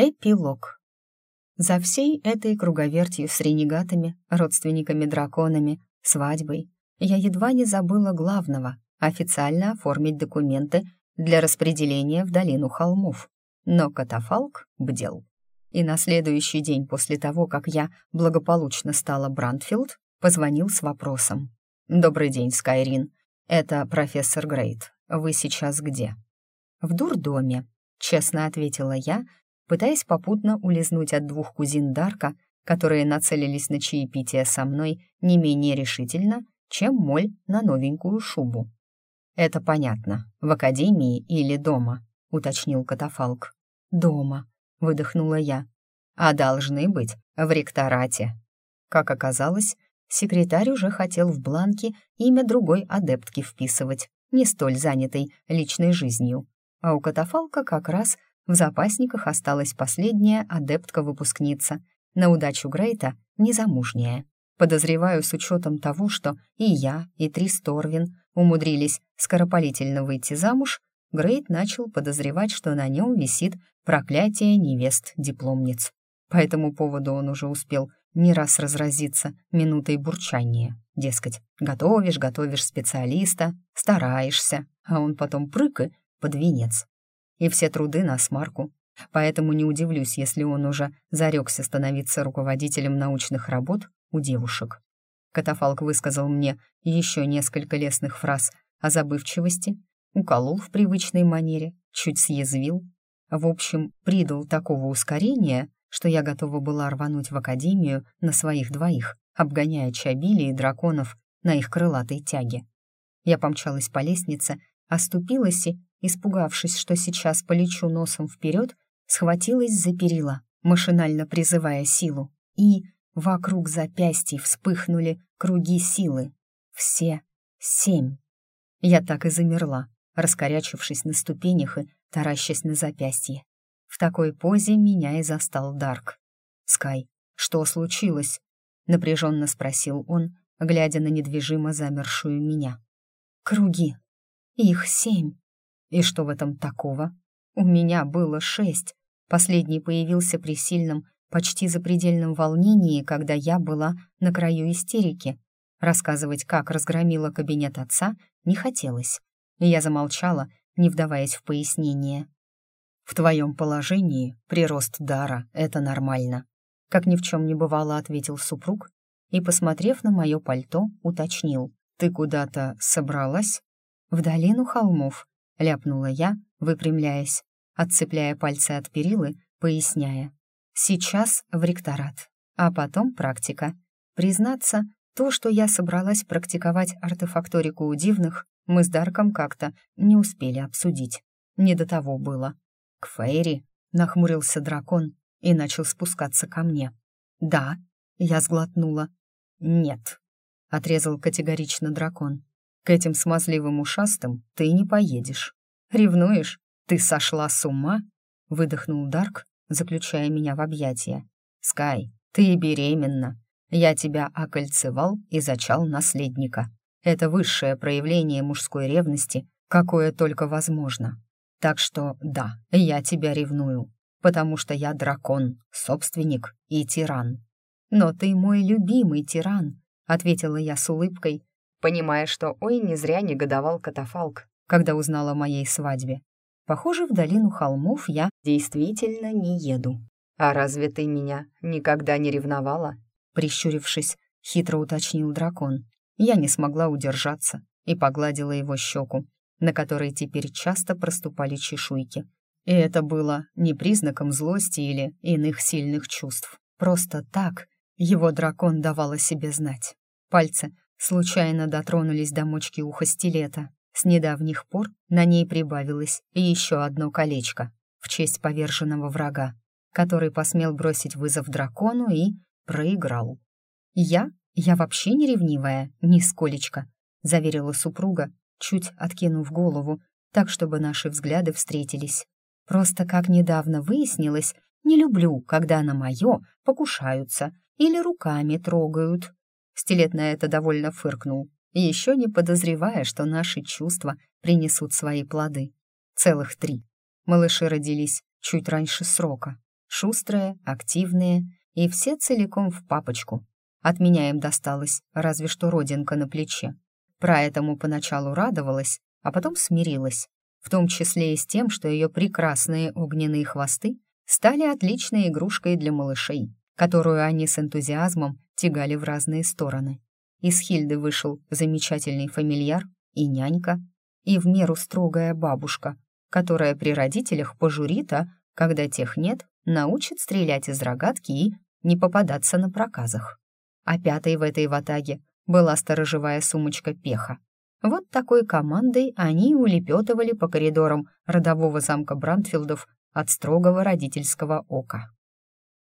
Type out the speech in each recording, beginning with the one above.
Эпилог. За всей этой круговертью с ренегатами, родственниками-драконами, свадьбой я едва не забыла главного — официально оформить документы для распределения в долину холмов. Но катафалк бдел. И на следующий день после того, как я благополучно стала Брандфилд, позвонил с вопросом. «Добрый день, Скайрин. Это профессор Грейт. Вы сейчас где?» «В дурдоме», — честно ответила я, пытаясь попутно улизнуть от двух кузин Дарка, которые нацелились на чаепитие со мной не менее решительно, чем моль на новенькую шубу. «Это понятно. В академии или дома?» — уточнил катафалк. «Дома», — выдохнула я. «А должны быть в ректорате». Как оказалось, секретарь уже хотел в бланке имя другой адептки вписывать, не столь занятой личной жизнью. А у катафалка как раз в запасниках осталась последняя адептка-выпускница, на удачу Грейта незамужняя. Подозреваю с учетом того, что и я, и Трис Торвин умудрились скоропалительно выйти замуж, Грейт начал подозревать, что на нем висит проклятие невест-дипломниц. По этому поводу он уже успел не раз разразиться минутой бурчания. Дескать, готовишь, готовишь специалиста, стараешься, а он потом прыг и под венец и все труды на смарку. Поэтому не удивлюсь, если он уже зарекся становиться руководителем научных работ у девушек. Катафалк высказал мне еще несколько лестных фраз о забывчивости, уколол в привычной манере, чуть съязвил. В общем, придал такого ускорения, что я готова была рвануть в академию на своих двоих, обгоняя чабили и драконов на их крылатой тяге. Я помчалась по лестнице, оступилась и испугавшись, что сейчас полечу носом вперед, схватилась за перила, машинально призывая силу, и вокруг запястья вспыхнули круги силы. Все семь. Я так и замерла, раскорячившись на ступенях и таращась на запястье. В такой позе меня и застал Дарк. «Скай, что случилось?» — напряженно спросил он, глядя на недвижимо замершую меня. «Круги. Их семь. И что в этом такого? У меня было шесть. Последний появился при сильном, почти запредельном волнении, когда я была на краю истерики. Рассказывать, как разгромила кабинет отца, не хотелось. Я замолчала, не вдаваясь в пояснение. «В твоем положении прирост дара — это нормально», — как ни в чем не бывало, ответил супруг и, посмотрев на мое пальто, уточнил. «Ты куда-то собралась?» «В долину холмов», — ляпнула я, выпрямляясь, отцепляя пальцы от перилы, поясняя. «Сейчас в ректорат, а потом практика. Признаться, то, что я собралась практиковать артефакторику у дивных, мы с Дарком как-то не успели обсудить. Не до того было. К Фейри нахмурился дракон и начал спускаться ко мне. «Да», — я сглотнула. «Нет», — отрезал категорично дракон. К этим смазливым ушастым ты не поедешь. Ревнуешь? Ты сошла с ума?» — выдохнул Дарк, заключая меня в объятия. «Скай, ты беременна. Я тебя окольцевал и зачал наследника. Это высшее проявление мужской ревности, какое только возможно. Так что да, я тебя ревную, потому что я дракон, собственник и тиран. Но ты мой любимый тиран», — ответила я с улыбкой, понимая, что ой, не зря негодовал катафалк, когда узнала о моей свадьбе. Похоже, в долину холмов я действительно не еду. «А разве ты меня никогда не ревновала?» Прищурившись, хитро уточнил дракон. Я не смогла удержаться и погладила его щеку, на которой теперь часто проступали чешуйки. И это было не признаком злости или иных сильных чувств. Просто так его дракон давал о себе знать. Пальцы случайно дотронулись до мочки уха стилета. С недавних пор на ней прибавилось еще одно колечко в честь поверженного врага, который посмел бросить вызов дракону и проиграл. «Я? Я вообще не ревнивая, нисколечко», — заверила супруга, чуть откинув голову, так, чтобы наши взгляды встретились. «Просто, как недавно выяснилось, не люблю, когда на мое покушаются или руками трогают. Стилет на это довольно фыркнул, еще не подозревая, что наши чувства принесут свои плоды. Целых три. Малыши родились чуть раньше срока. шустрые, активные и все целиком в папочку. От меня им досталось разве что родинка на плече. Про этому поначалу радовалась, а потом смирилась, в том числе и с тем, что ее прекрасные огненные хвосты стали отличной игрушкой для малышей, которую они с энтузиазмом тягали в разные стороны. Из Хильды вышел замечательный фамильяр и нянька, и в меру строгая бабушка, которая при родителях пожурит, а, когда тех нет, научит стрелять из рогатки и не попадаться на проказах. А пятой в этой ватаге была сторожевая сумочка Пеха. Вот такой командой они улепетывали по коридорам родового замка Брандфилдов от строгого родительского ока.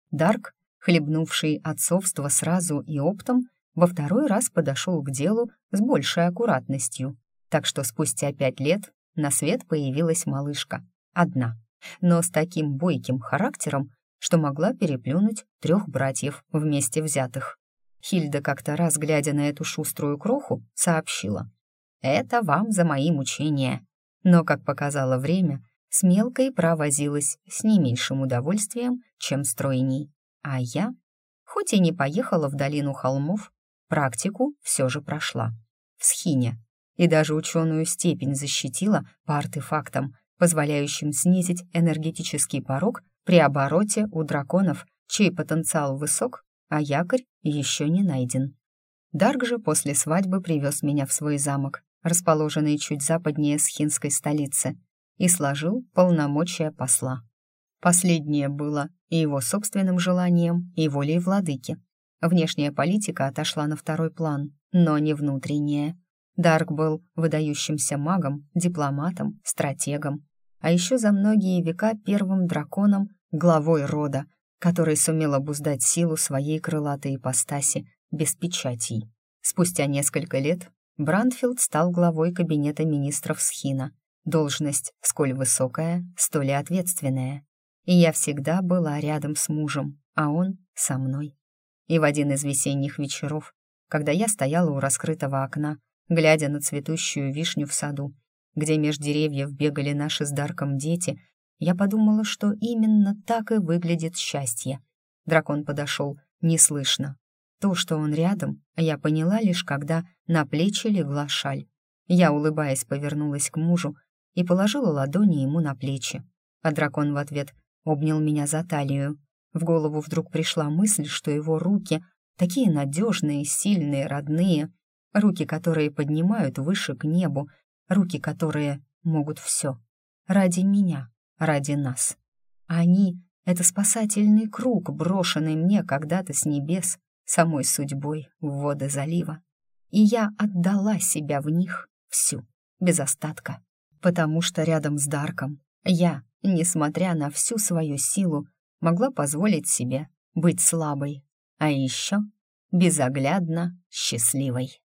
Дарк, хлебнувший отцовство сразу и оптом, во второй раз подошел к делу с большей аккуратностью, так что спустя пять лет на свет появилась малышка, одна, но с таким бойким характером, что могла переплюнуть трех братьев вместе взятых. Хильда как-то раз, глядя на эту шуструю кроху, сообщила. «Это вам за мои мучения». Но, как показало время, с мелкой провозилась с не меньшим удовольствием, чем стройней. А я, хоть и не поехала в долину холмов, практику все же прошла. В схине. И даже ученую степень защитила по артефактам, позволяющим снизить энергетический порог при обороте у драконов, чей потенциал высок, а якорь еще не найден. Дарк же после свадьбы привез меня в свой замок, расположенный чуть западнее схинской столицы, и сложил полномочия посла. Последнее было и его собственным желанием, и волей владыки. Внешняя политика отошла на второй план, но не внутренняя. Дарк был выдающимся магом, дипломатом, стратегом, а еще за многие века первым драконом, главой рода, который сумел обуздать силу своей крылатой ипостаси без печатей. Спустя несколько лет Брандфилд стал главой кабинета министров Схина, должность сколь высокая, столь и ответственная. И я всегда была рядом с мужем, а он со мной. И в один из весенних вечеров, когда я стояла у раскрытого окна, глядя на цветущую вишню в саду, где меж деревьев бегали наши с Дарком дети, я подумала, что именно так и выглядит счастье. Дракон подошел неслышно. То, что он рядом, я поняла лишь, когда на плечи легла шаль. Я, улыбаясь, повернулась к мужу и положила ладони ему на плечи. А дракон в ответ обнял меня за талию. В голову вдруг пришла мысль, что его руки такие надежные, сильные, родные, руки, которые поднимают выше к небу, руки, которые могут все. Ради меня, ради нас. Они — это спасательный круг, брошенный мне когда-то с небес, самой судьбой в воды залива. И я отдала себя в них всю, без остатка потому что рядом с Дарком я, несмотря на всю свою силу, могла позволить себе быть слабой, а еще безоглядно счастливой.